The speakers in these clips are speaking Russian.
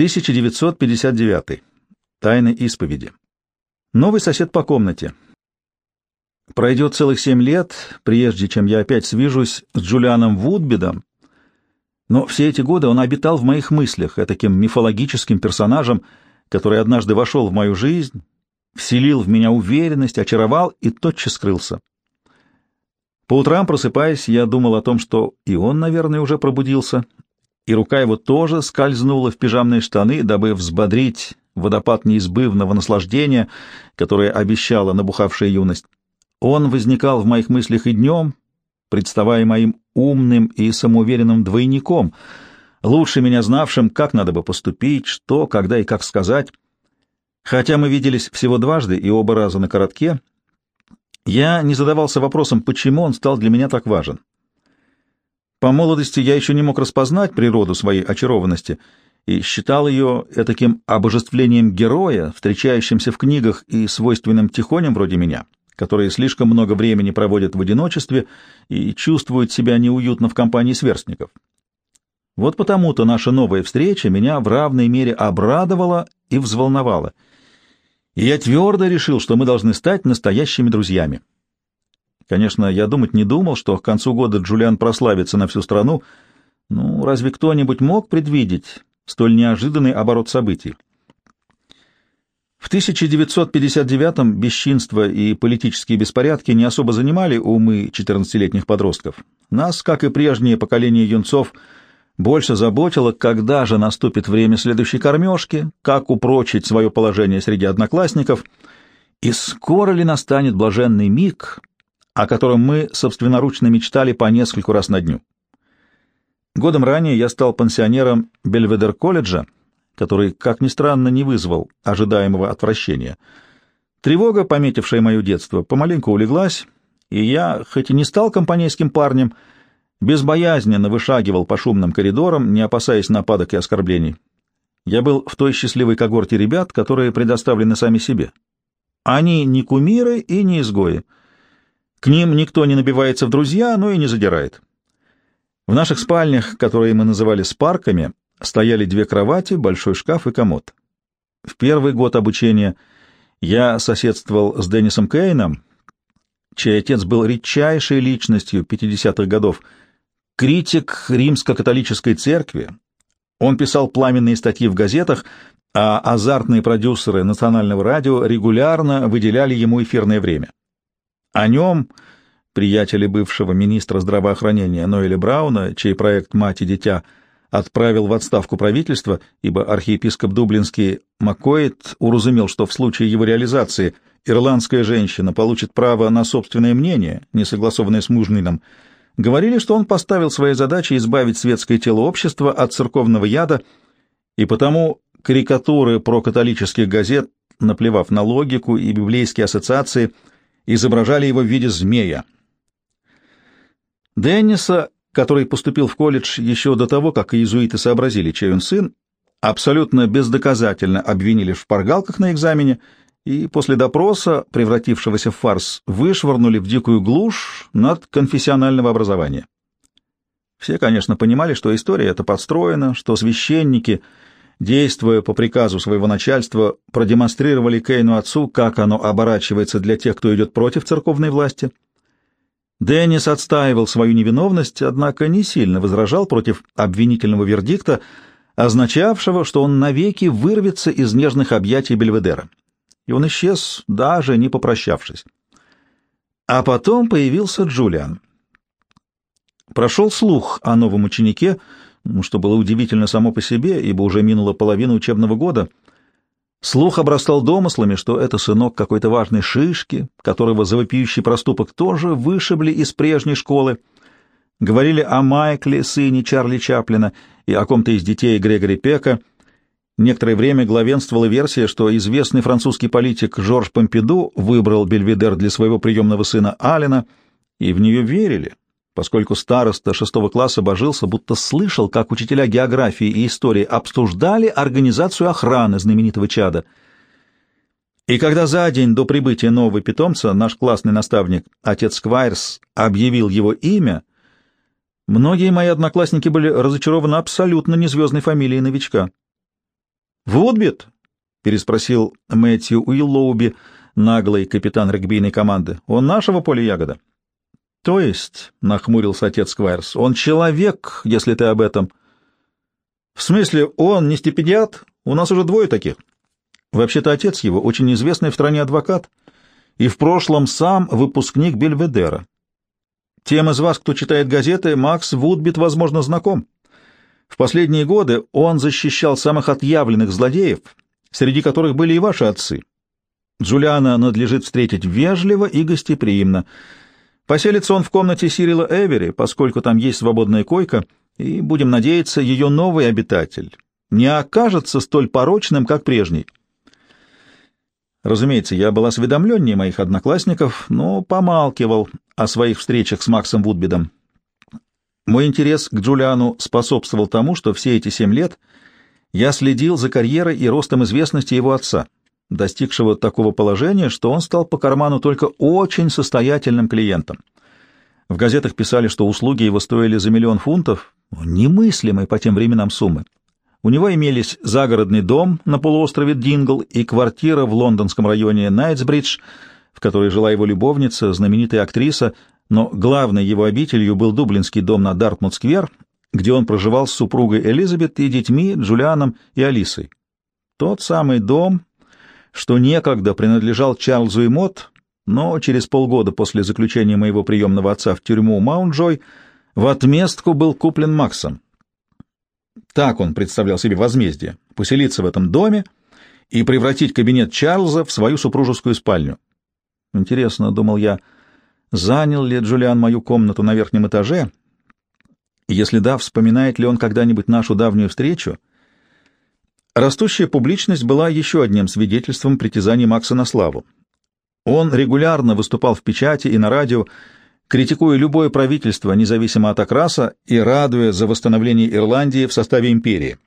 1959. Тайны исповеди. Новый сосед по комнате. Пройдет целых семь лет, прежде чем я опять свяжусь с Джулианом Вудбидом, но все эти годы он обитал в моих мыслях, таким мифологическим персонажем, который однажды вошел в мою жизнь, вселил в меня уверенность, очаровал и тотчас скрылся. По утрам, просыпаясь, я думал о том, что и он, наверное, уже пробудился, и рука его тоже скользнула в пижамные штаны, дабы взбодрить водопад неизбывного наслаждения, которое обещала набухавшая юность. Он возникал в моих мыслях и днем, представая моим умным и самоуверенным двойником, лучше меня знавшим, как надо бы поступить, что, когда и как сказать. Хотя мы виделись всего дважды и оба раза на коротке, я не задавался вопросом, почему он стал для меня так важен. По молодости я еще не мог распознать природу своей очарованности и считал ее таким обожествлением героя, встречающимся в книгах и свойственным тихоням вроде меня, которые слишком много времени проводят в одиночестве и чувствуют себя неуютно в компании сверстников. Вот потому-то наша новая встреча меня в равной мере обрадовала и взволновала, и я твердо решил, что мы должны стать настоящими друзьями. Конечно, я думать не думал, что к концу года Джулиан прославится на всю страну. Ну, разве кто-нибудь мог предвидеть столь неожиданный оборот событий? В 1959-м бесчинство и политические беспорядки не особо занимали умы 14-летних подростков. Нас, как и прежнее поколение юнцов, больше заботило, когда же наступит время следующей кормежки, как упрочить свое положение среди одноклассников, и скоро ли настанет блаженный миг, о котором мы собственноручно мечтали по нескольку раз на дню. Годом ранее я стал пансионером Бельведер-колледжа, который, как ни странно, не вызвал ожидаемого отвращения. Тревога, пометившая мое детство, помаленьку улеглась, и я, хоть и не стал компанейским парнем, безбоязненно вышагивал по шумным коридорам, не опасаясь нападок и оскорблений. Я был в той счастливой когорте ребят, которые предоставлены сами себе. Они не кумиры и не изгои. К ним никто не набивается в друзья, но и не задирает. В наших спальнях, которые мы называли спарками, стояли две кровати, большой шкаф и комод. В первый год обучения я соседствовал с Деннисом Кейном, чей отец был редчайшей личностью 50-х годов, критик римско-католической церкви. Он писал пламенные статьи в газетах, а азартные продюсеры национального радио регулярно выделяли ему эфирное время. О нем, приятеле бывшего министра здравоохранения Ноэля Брауна, чей проект «Мать и дитя» отправил в отставку правительства, ибо архиепископ Дублинский Маккоид уразумел, что в случае его реализации ирландская женщина получит право на собственное мнение, не согласованное с мужнином, говорили, что он поставил своей задачей избавить светское тело общества от церковного яда, и потому карикатуры прокатолических газет, наплевав на логику и библейские ассоциации, изображали его в виде змея. Денниса, который поступил в колледж еще до того, как иезуиты сообразили, чей он сын, абсолютно бездоказательно обвинили в шпаргалках на экзамене и после допроса, превратившегося в фарс, вышвырнули в дикую глушь над конфессионального образования. Все, конечно, понимали, что история эта подстроена, что священники — действуя по приказу своего начальства, продемонстрировали Кейну отцу, как оно оборачивается для тех, кто идет против церковной власти. Деннис отстаивал свою невиновность, однако не сильно возражал против обвинительного вердикта, означавшего, что он навеки вырвется из нежных объятий Бельведера. И он исчез, даже не попрощавшись. А потом появился Джулиан. Прошел слух о новом ученике — что было удивительно само по себе, ибо уже минула половина учебного года. Слух обрастал домыслами, что это сынок какой-то важной шишки, которого за вопиющий проступок тоже вышибли из прежней школы. Говорили о Майкле, сыне Чарли Чаплина, и о ком-то из детей Грегори Пека. Некоторое время главенствовала версия, что известный французский политик Жорж Помпиду выбрал Бельведер для своего приемного сына Алина, и в нее верили, поскольку староста шестого класса божился, будто слышал, как учителя географии и истории обсуждали организацию охраны знаменитого чада. И когда за день до прибытия нового питомца наш классный наставник, отец Сквайрс, объявил его имя, многие мои одноклассники были разочарованы абсолютно незвездной фамилией новичка. «Вудбит?» — переспросил Мэтью Уиллоуби, наглый капитан регбийной команды. «Он нашего поля ягода?» «То есть», — нахмурился отец Сквайрс, — «он человек, если ты об этом». «В смысле, он не стипендиат? У нас уже двое таких». Вообще-то отец его очень известный в стране адвокат и в прошлом сам выпускник Бельведера. Тем из вас, кто читает газеты, Макс Вудбит, возможно, знаком. В последние годы он защищал самых отъявленных злодеев, среди которых были и ваши отцы. Джулиана надлежит встретить вежливо и гостеприимно. Поселится он в комнате Сирила Эвери, поскольку там есть свободная койка, и, будем надеяться, ее новый обитатель не окажется столь порочным, как прежний. Разумеется, я был осведомленнее моих одноклассников, но помалкивал о своих встречах с Максом Вудбидом. Мой интерес к Джулиану способствовал тому, что все эти семь лет я следил за карьерой и ростом известности его отца, достигшего такого положения, что он стал по карману только очень состоятельным клиентом. В газетах писали, что услуги его стоили за миллион фунтов, немыслимой по тем временам суммы. У него имелись загородный дом на полуострове Дингл и квартира в лондонском районе Найтсбридж, в которой жила его любовница, знаменитая актриса, но главной его обителью был дублинский дом на Дартмут-сквер, где он проживал с супругой Элизабет и детьми Джулианом и Алисой. Тот самый дом, что некогда принадлежал Чарльзу и Мот, но через полгода после заключения моего приемного отца в тюрьму Маунт-Джой в отместку был куплен Максом. Так он представлял себе возмездие — поселиться в этом доме и превратить кабинет Чарльза в свою супружескую спальню. Интересно, — думал я, — занял ли Джулиан мою комнату на верхнем этаже? Если да, вспоминает ли он когда-нибудь нашу давнюю встречу? Растущая публичность была еще одним свидетельством притязаний Макса на славу. Он регулярно выступал в печати и на радио, критикуя любое правительство, независимо от окраса, и радуя за восстановление Ирландии в составе империи.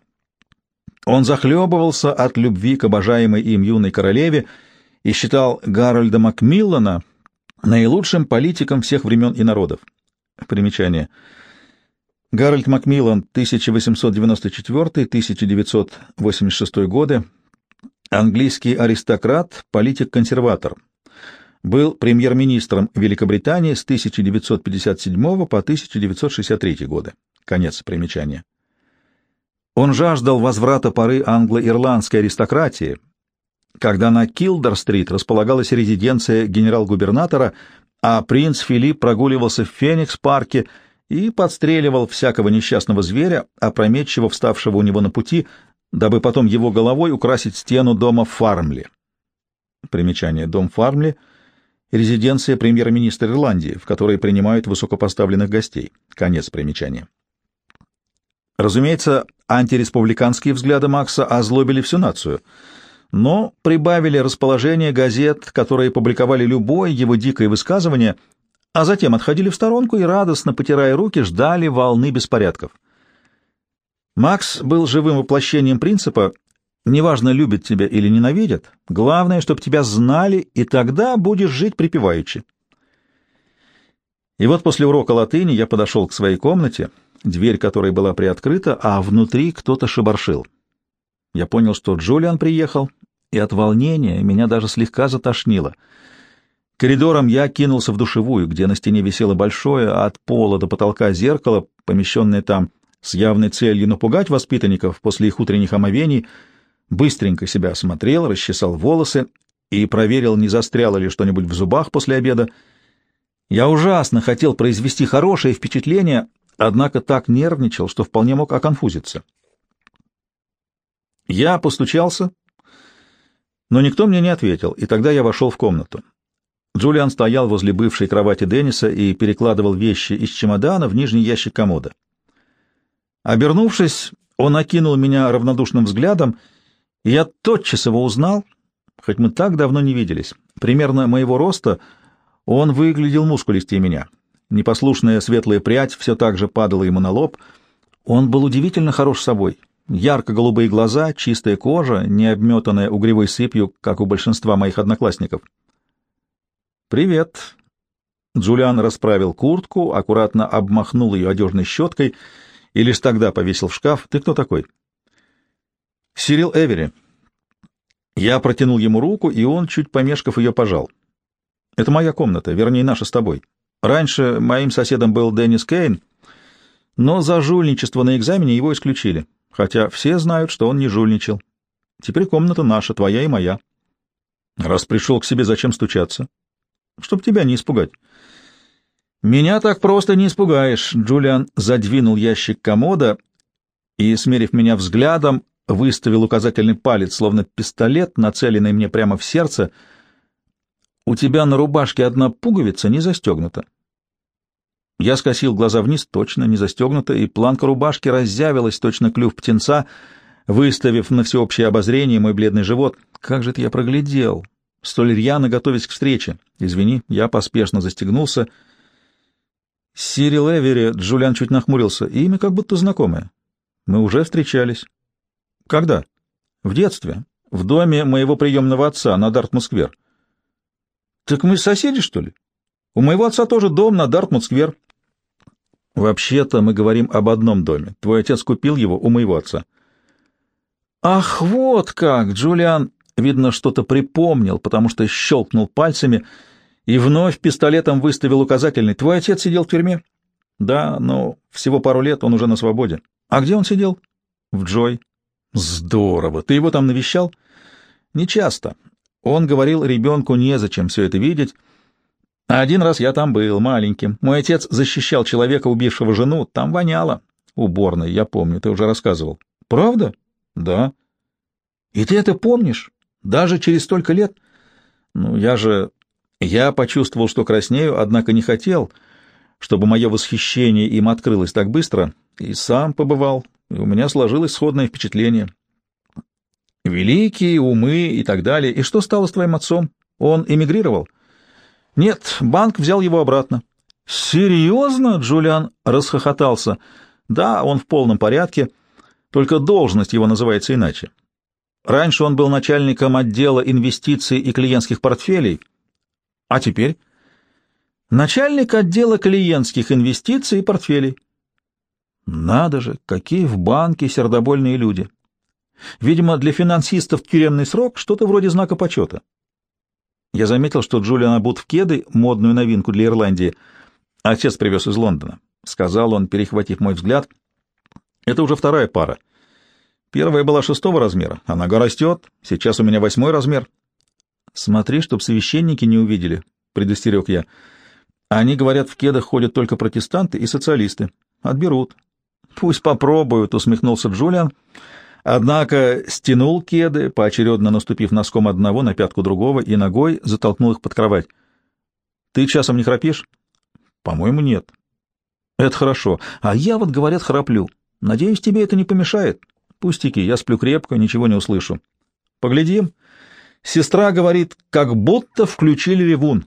Он захлебывался от любви к обожаемой им юной королеве и считал Гарольда Макмиллана наилучшим политиком всех времен и народов. Примечание. Гарольд Макмиллан, 1894-1986 годы, английский аристократ, политик-консерватор, был премьер-министром Великобритании с 1957 по 1963 годы. Конец примечания. Он жаждал возврата поры англо-ирландской аристократии, когда на Килдер-стрит располагалась резиденция генерал-губернатора, а принц Филипп прогуливался в Феникс-парке и подстреливал всякого несчастного зверя, опрометчиво вставшего у него на пути, дабы потом его головой украсить стену дома Фармли. Примечание. Дом Фармли — резиденция премьер-министра Ирландии, в которой принимают высокопоставленных гостей. Конец примечания. Разумеется, антиреспубликанские взгляды Макса озлобили всю нацию, но прибавили расположение газет, которые публиковали любое его дикое высказывание, а затем отходили в сторонку и, радостно потирая руки, ждали волны беспорядков. Макс был живым воплощением принципа Неважно, любят тебя или ненавидят, главное, чтобы тебя знали, и тогда будешь жить припеваючи. И вот после урока латыни я подошел к своей комнате, дверь которой была приоткрыта, а внутри кто-то шебаршил. Я понял, что Джулиан приехал, и от волнения меня даже слегка затошнило. Коридором я кинулся в душевую, где на стене висело большое от пола до потолка зеркало, помещенное там с явной целью напугать воспитанников после их утренних омовений — быстренько себя осмотрел, расчесал волосы и проверил, не застряло ли что-нибудь в зубах после обеда. Я ужасно хотел произвести хорошее впечатление, однако так нервничал, что вполне мог оконфузиться. Я постучался, но никто мне не ответил, и тогда я вошел в комнату. Джулиан стоял возле бывшей кровати Денниса и перекладывал вещи из чемодана в нижний ящик комода. Обернувшись, он окинул меня равнодушным взглядом — и я тотчас его узнал, хоть мы так давно не виделись. Примерно моего роста он выглядел мускулистее меня. Непослушная светлая прядь все так же падала ему на лоб. Он был удивительно хорош собой. Ярко-голубые глаза, чистая кожа, не обметанная угревой сыпью, как у большинства моих одноклассников. «Привет!» Джулиан расправил куртку, аккуратно обмахнул ее одежной щеткой и лишь тогда повесил в шкаф. «Ты кто такой?» Сирил Эвери. Я протянул ему руку, и он, чуть помешков, ее пожал. Это моя комната, вернее, наша с тобой. Раньше моим соседом был Деннис Кейн, но за жульничество на экзамене его исключили, хотя все знают, что он не жульничал. Теперь комната наша, твоя и моя. Раз пришел к себе, зачем стучаться? Чтоб тебя не испугать. Меня так просто не испугаешь. Джулиан задвинул ящик комода и, смерив меня взглядом, выставил указательный палец, словно пистолет, нацеленный мне прямо в сердце. У тебя на рубашке одна пуговица не застегнута. Я скосил глаза вниз, точно не застегнута, и планка рубашки разъявилась, точно клюв птенца, выставив на всеобщее обозрение мой бледный живот. Как же это я проглядел! Столь рьяно готовясь к встрече. Извини, я поспешно застегнулся. Сирил Эвери, Джулиан чуть нахмурился, имя как будто знакомое. Мы уже встречались. Когда? В детстве. В доме моего приемного отца на Дартмут-сквер. Так мы соседи, что ли? У моего отца тоже дом на Дартмут-сквер. Вообще-то мы говорим об одном доме. Твой отец купил его у моего отца. Ах, вот как! Джулиан, видно, что-то припомнил, потому что щелкнул пальцами и вновь пистолетом выставил указательный. Твой отец сидел в тюрьме? Да, но всего пару лет он уже на свободе. А где он сидел? В Джой. Здорово. Ты его там навещал? Не часто. Он говорил ребенку незачем все это видеть, один раз я там был, маленьким. Мой отец защищал человека, убившего жену. Там воняло. Уборной, я помню, ты уже рассказывал. Правда? Да. И ты это помнишь? Даже через столько лет? Ну, я же... Я почувствовал, что краснею, однако не хотел, чтобы мое восхищение им открылось так быстро, и сам побывал, и у меня сложилось сходное впечатление. Великие умы и так далее. И что стало с твоим отцом? Он эмигрировал? — нет, банк взял его обратно. Серьезно? Джулиан расхохотался. Да, он в полном порядке, только должность его называется иначе. Раньше он был начальником отдела инвестиций и клиентских портфелей, а теперь начальник отдела клиентских инвестиций и портфелей. Надо же, какие в банке сердобольные люди. Видимо, для финансистов тюремный срок что-то вроде знака почета. Я заметил, что Джулиан обут в кеды, модную новинку для Ирландии. Отец привез из Лондона, — сказал он, перехватив мой взгляд. Это уже вторая пара. Первая была шестого размера, а нога растет, сейчас у меня восьмой размер. Смотри, чтоб священники не увидели, — предостерег я. Они, говорят, в кедах ходят только протестанты и социалисты. Отберут. Пусть попробуют, — усмехнулся Джулиан. Однако стянул кеды, поочередно наступив носком одного на пятку другого и ногой затолкнул их под кровать. «Ты часом не храпишь?» «По-моему, нет». «Это хорошо. А я вот, говорят, храплю. Надеюсь, тебе это не помешает?» «Пустяки, я сплю крепко, ничего не услышу». «Поглядим». Сестра говорит, как будто включили ревун.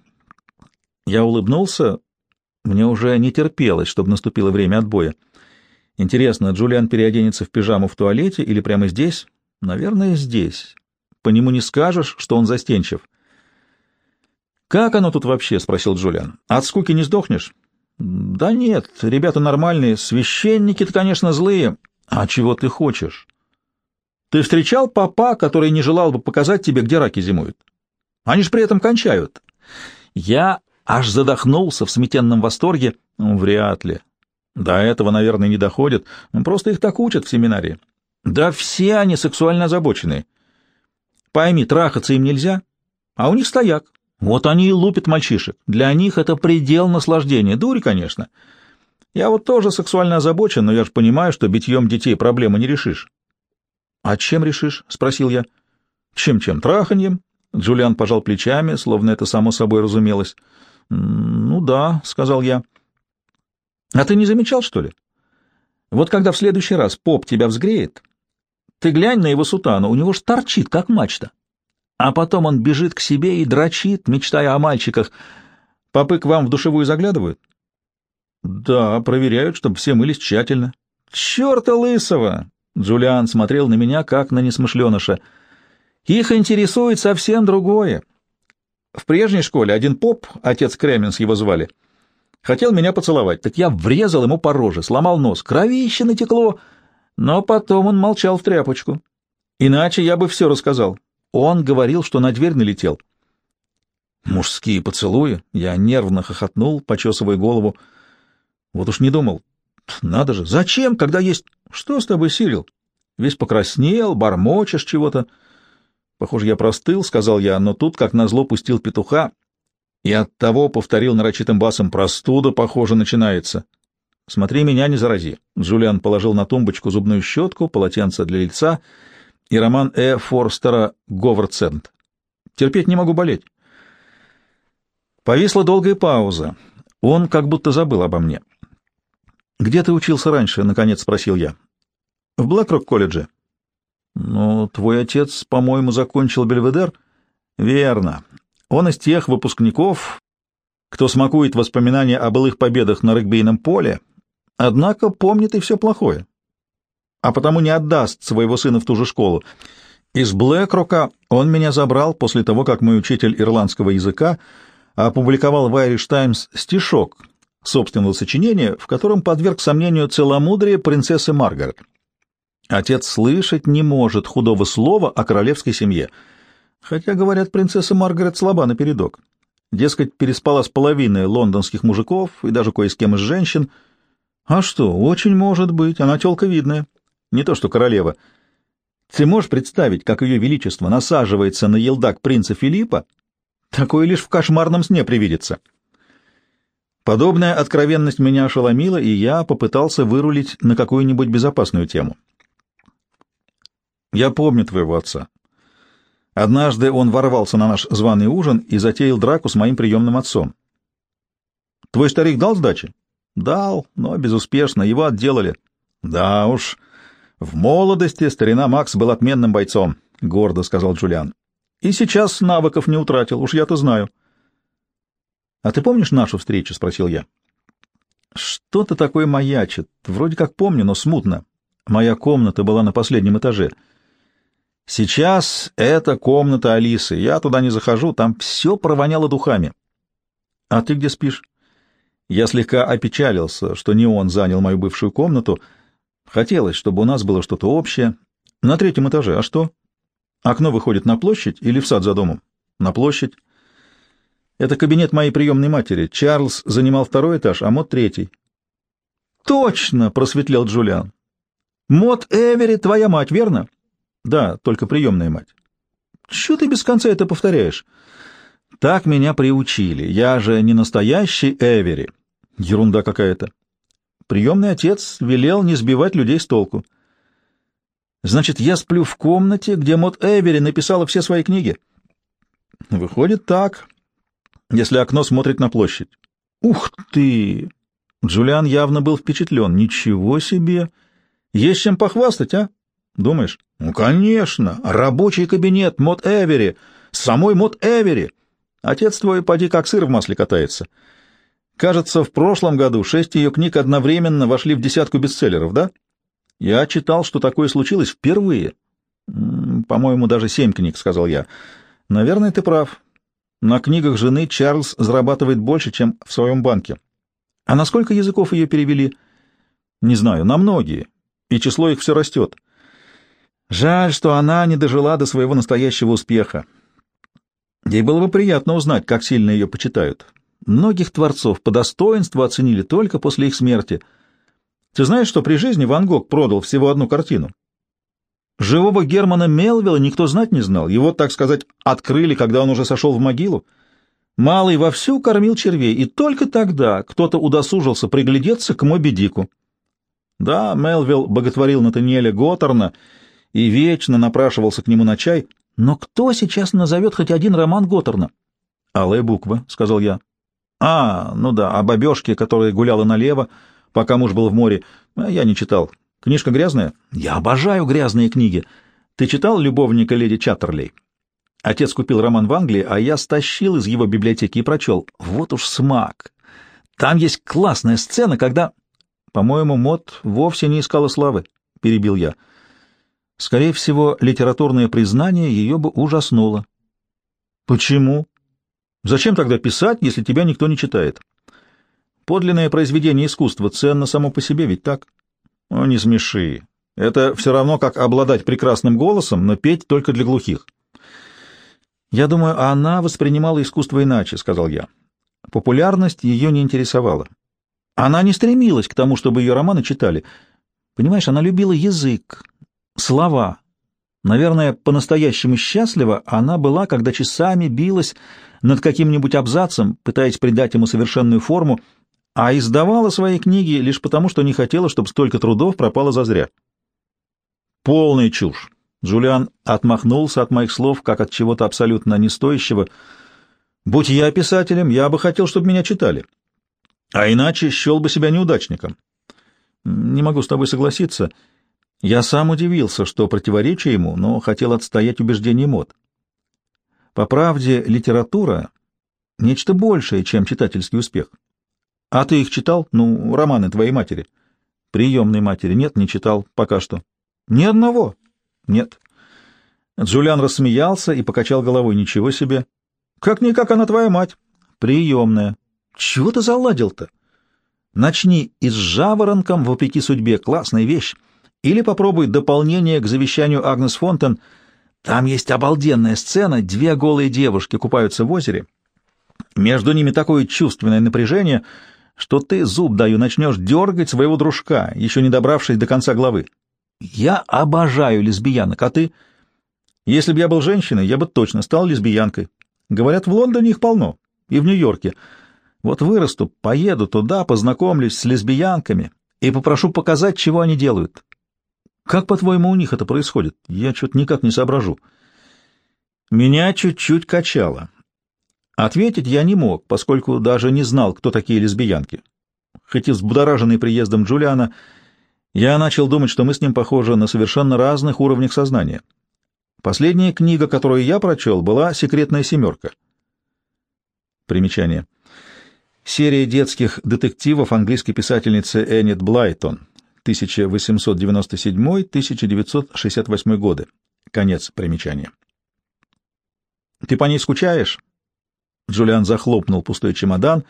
Я улыбнулся. Мне уже не терпелось, чтобы наступило время отбоя. Интересно, Джулиан переоденется в пижаму в туалете или прямо здесь? Наверное, здесь. По нему не скажешь, что он застенчив. «Как оно тут вообще?» — спросил Джулиан. «От скуки не сдохнешь?» «Да нет, ребята нормальные. Священники-то, конечно, злые. А чего ты хочешь?» «Ты встречал папа, который не желал бы показать тебе, где раки зимуют? Они же при этом кончают». Я аж задохнулся в сметенном восторге. «Вряд ли. До этого, наверное, не доходит. Просто их так учат в семинарии. Да все они сексуально озабоченные. Пойми, трахаться им нельзя, а у них стояк. Вот они и лупят мальчишек. Для них это предел наслаждения. Дурь, конечно. Я вот тоже сексуально озабочен, но я же понимаю, что битьем детей проблемы не решишь. — А чем решишь? — спросил я. — Чем-чем? Траханьем? Джулиан пожал плечами, словно это само собой разумелось. — Ну да, — сказал я. — а ты не замечал, что ли? Вот когда в следующий раз поп тебя взгреет, ты глянь на его сутану, у него ж торчит, как мачта. А потом он бежит к себе и дрочит, мечтая о мальчиках. Попы к вам в душевую заглядывают? Да, проверяют, чтобы все мылись тщательно. Черта лысого! Джулиан смотрел на меня, как на несмышленыша. Их интересует совсем другое. В прежней школе один поп, отец Кременс его звали, — Хотел меня поцеловать, так я врезал ему по роже, сломал нос, кровище натекло, но потом он молчал в тряпочку. Иначе я бы все рассказал. Он говорил, что на дверь налетел. Мужские поцелуи. Я нервно хохотнул, почесывая голову. Вот уж не думал. Надо же, зачем, когда есть... Что с тобой, Сирил? Весь покраснел, бормочешь чего-то. Похоже, я простыл, — сказал я, но тут, как назло, пустил петуха и оттого повторил нарочитым басом «Простуда, похоже, начинается». «Смотри, меня не зарази». Джулиан положил на тумбочку зубную щетку, полотенце для лица и роман Э. Форстера «Говардсенд». «Терпеть не могу болеть». Повисла долгая пауза. Он как будто забыл обо мне. «Где ты учился раньше?» — наконец спросил я. «В Блэкрок-колледже». «Ну, твой отец, по-моему, закончил Бельведер?» «Верно. Он из тех выпускников, кто смакует воспоминания о былых победах на регбийном поле, однако помнит и все плохое, а потому не отдаст своего сына в ту же школу. Из Блэкрока он меня забрал после того, как мой учитель ирландского языка опубликовал в Irish Times стишок собственного сочинения, в котором подверг сомнению целомудрие принцессы Маргарет. Отец слышать не может худого слова о королевской семье, хотя, говорят, принцесса Маргарет слаба напередок. Дескать, переспала с половиной лондонских мужиков и даже кое с кем из женщин. А что, очень может быть, она тёлка видная. Не то что королева. Ты можешь представить, как ее величество насаживается на елдак принца Филиппа? Такое лишь в кошмарном сне привидится. Подобная откровенность меня ошеломила, и я попытался вырулить на какую-нибудь безопасную тему. Я помню твоего отца. Однажды он ворвался на наш званый ужин и затеял драку с моим приемным отцом. Твой старик дал сдачи? Дал, но безуспешно, его отделали. Да уж, в молодости старина Макс был отменным бойцом, — гордо сказал Джулиан. И сейчас навыков не утратил, уж я-то знаю. — А ты помнишь нашу встречу? — спросил я. — Что-то такое маячит. Вроде как помню, но смутно. Моя комната была на последнем этаже. Сейчас это комната Алисы. Я туда не захожу, там все провоняло духами. — А ты где спишь? Я слегка опечалился, что не он занял мою бывшую комнату — Хотелось, чтобы у нас было что-то общее. На третьем этаже. А что? Окно выходит на площадь или в сад за домом? На площадь. Это кабинет моей приемной матери. Чарльз занимал второй этаж, а Мот третий. Точно, просветлел Джулиан. Мот Эвери твоя мать, верно? Да, только приемная мать. Чего ты без конца это повторяешь? Так меня приучили. Я же не настоящий Эвери. Ерунда какая-то. Приемный отец велел не сбивать людей с толку. Значит, я сплю в комнате, где Мот Эвери написала все свои книги. Выходит так, если окно смотрит на площадь. Ух ты! Джулиан явно был впечатлен. Ничего себе! Есть чем похвастать, а? Думаешь? Ну, конечно! Рабочий кабинет Мот Эвери! Самой Мот Эвери! Отец твой, поди, как сыр в масле катается. — Кажется, в прошлом году шесть ее книг одновременно вошли в десятку бестселлеров, да? Я читал, что такое случилось впервые. По-моему, даже семь книг, — сказал я. Наверное, ты прав. На книгах жены Чарльз зарабатывает больше, чем в своем банке. А на сколько языков ее перевели? Не знаю, на многие. И число их все растет. Жаль, что она не дожила до своего настоящего успеха. Ей было бы приятно узнать, как сильно ее почитают. Многих творцов по достоинству оценили только после их смерти. Ты знаешь, что при жизни Ван Гог продал всего одну картину? Живого Германа Мелвилла никто знать не знал. Его, так сказать, открыли, когда он уже сошел в могилу. Малый вовсю кормил червей, и только тогда кто-то удосужился приглядеться к Моби Дику. Да, Мелвилл боготворил Натаниэля Готтерна и вечно напрашивался к нему на чай, но кто сейчас назовет хоть один роман Готтерна? «Алая буква», — сказал я. А, ну да, о бабешке, которая гуляла налево, пока муж был в море. Я не читал. Книжка грязная? Я обожаю грязные книги. Ты читал «Любовника леди Чаттерлей»? Отец купил роман в Англии, а я стащил из его библиотеки и прочел. Вот уж смак. Там есть классная сцена, когда... По-моему, Мот вовсе не искала славы, — перебил я. Скорее всего, литературное признание ее бы ужаснуло. Почему? Зачем тогда писать, если тебя никто не читает? Подлинное произведение искусства ценно само по себе, ведь так? О, не смеши. Это все равно, как обладать прекрасным голосом, но петь только для глухих. «Я думаю, она воспринимала искусство иначе», — сказал я. Популярность ее не интересовала. Она не стремилась к тому, чтобы ее романы читали. Понимаешь, она любила язык, слова. Наверное, по-настоящему счастлива она была, когда часами билась над каким-нибудь абзацем, пытаясь придать ему совершенную форму, а издавала свои книги лишь потому, что не хотела, чтобы столько трудов пропало зазря. Полная чушь. Джулиан отмахнулся от моих слов, как от чего-то абсолютно нестоящего. Будь я писателем, я бы хотел, чтобы меня читали. А иначе счел бы себя неудачником. Не могу с тобой согласиться. Я сам удивился, что противоречу ему, но хотел отстоять убеждение мод. По правде, литература — нечто большее, чем читательский успех. А ты их читал? Ну, романы твоей матери. Приемной матери. Нет, не читал. Пока что. Ни одного. Нет. Джулиан рассмеялся и покачал головой. Ничего себе. Как-никак она твоя мать. Приемная. Чего ты заладил-то? Начни и с жаворонком, вопреки судьбе. Классная вещь. Или попробуй дополнение к завещанию Агнес Фонтен. Там есть обалденная сцена. Две голые девушки купаются в озере. Между ними такое чувственное напряжение, что ты, зуб даю, начнешь дергать своего дружка, еще не добравшись до конца главы. Я обожаю лесбиянок, а ты? Если бы я был женщиной, я бы точно стал лесбиянкой. Говорят, в Лондоне их полно, и в Нью-Йорке. Вот вырасту, поеду туда, познакомлюсь с лесбиянками и попрошу показать, чего они делают. Как, по-твоему, у них это происходит? Я что-то никак не соображу. Меня чуть-чуть качало. Ответить я не мог, поскольку даже не знал, кто такие лесбиянки. Хоть и взбудораженный приездом Джулиана, я начал думать, что мы с ним похожи на совершенно разных уровнях сознания. Последняя книга, которую я прочел, была «Секретная семерка». Примечание. Серия детских детективов английской писательницы Эннет Блайтон, 1897-1968 годы. Конец примечания. «Ты по ней скучаешь?» Джулиан захлопнул пустой чемодан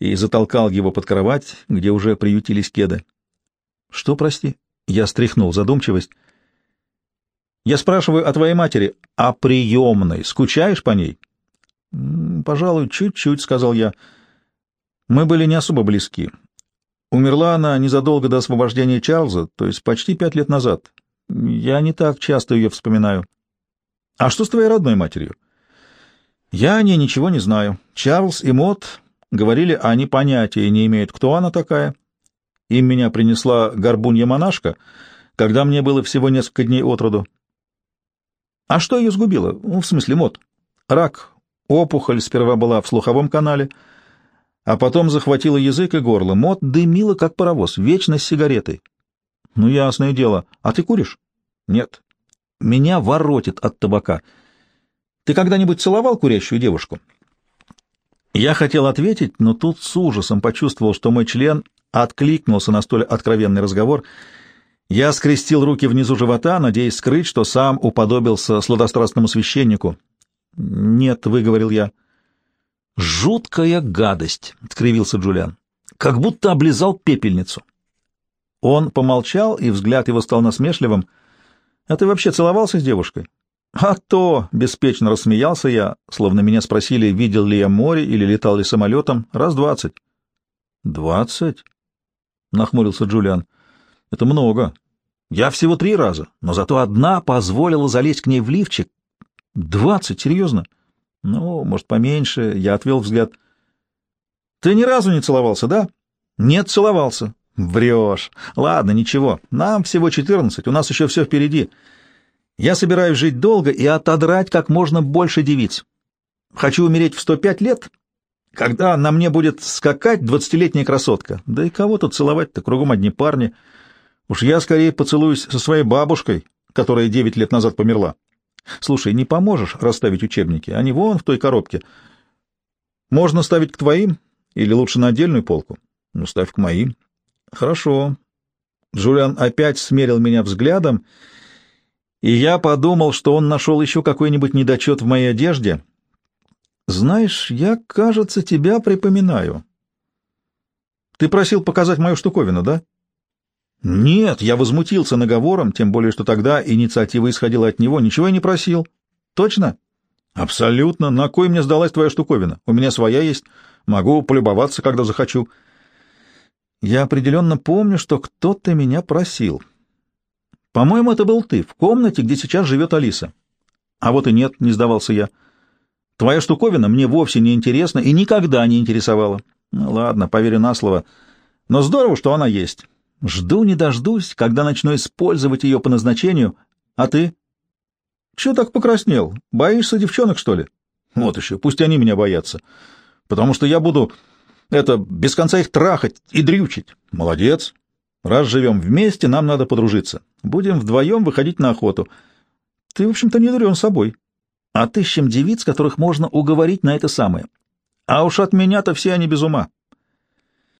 и затолкал его под кровать, где уже приютились кеды. Что, прости? Я стряхнул задумчивость. Я спрашиваю о твоей матери, о приемной. Скучаешь по ней? Пожалуй, чуть-чуть, сказал я. Мы были не особо близки. Умерла она незадолго до освобождения Чарльза, то есть почти пять лет назад. Я не так часто ее вспоминаю. А что с твоей родной матерью? Я о ней ничего не знаю. Чарльз и Мот говорили, они понятия не имеют, кто она такая, им меня принесла горбунья-монашка, когда мне было всего несколько дней от роду. А что ее сгубило? Ну, в смысле, мод. Рак. Опухоль сперва была в слуховом канале, а потом захватила язык и горло. Мод дымила, как паровоз, вечно с сигаретой. Ну, ясное дело. А ты куришь? Нет. Меня воротит от табака. Ты когда-нибудь целовал курящую девушку? Я хотел ответить, но тут с ужасом почувствовал, что мой член откликнулся на столь откровенный разговор. Я скрестил руки внизу живота, надеясь скрыть, что сам уподобился сладострастному священнику. «Нет», — выговорил я. «Жуткая гадость», — скривился Джулиан, — «как будто облизал пепельницу». Он помолчал, и взгляд его стал насмешливым. «А ты вообще целовался с девушкой?» «А то!» — беспечно рассмеялся я, словно меня спросили, видел ли я море или летал ли самолетом. «Раз двадцать». «Двадцать?» — нахмурился Джулиан. — Это много. Я всего три раза, но зато одна позволила залезть к ней в лифчик. Двадцать, серьезно? Ну, может, поменьше. Я отвел взгляд. — Ты ни разу не целовался, да? — Нет, целовался. — Врешь. Ладно, ничего. Нам всего четырнадцать, у нас еще все впереди. Я собираюсь жить долго и отодрать как можно больше девиц. Хочу умереть в сто пять лет когда на мне будет скакать двадцатилетняя красотка. Да и кого тут целовать-то, кругом одни парни. Уж я скорее поцелуюсь со своей бабушкой, которая девять лет назад померла. Слушай, не поможешь расставить учебники? Они вон в той коробке. Можно ставить к твоим или лучше на отдельную полку? Ну, ставь к моим. Хорошо. Джулиан опять смерил меня взглядом, и я подумал, что он нашел еще какой-нибудь недочет в моей одежде — знаешь, я, кажется, тебя припоминаю. Ты просил показать мою штуковину, да? Нет, я возмутился наговором, тем более, что тогда инициатива исходила от него. Ничего я не просил. Точно? Абсолютно. На кой мне сдалась твоя штуковина? У меня своя есть. Могу полюбоваться, когда захочу. Я определенно помню, что кто-то меня просил. По-моему, это был ты, в комнате, где сейчас живет Алиса. А вот и нет, не сдавался я. Твоя штуковина мне вовсе не интересна и никогда не интересовала. Ну ладно, поверю на слово. Но здорово, что она есть. Жду не дождусь, когда начну использовать ее по назначению. А ты? Чего так покраснел? Боишься девчонок, что ли? Вот еще, пусть они меня боятся. Потому что я буду, это, без конца их трахать и дрючить. Молодец. Раз живем вместе, нам надо подружиться. Будем вдвоем выходить на охоту. Ты, в общем-то, не дурен собой. Отыщем девиц, которых можно уговорить на это самое. А уж от меня-то все они без ума.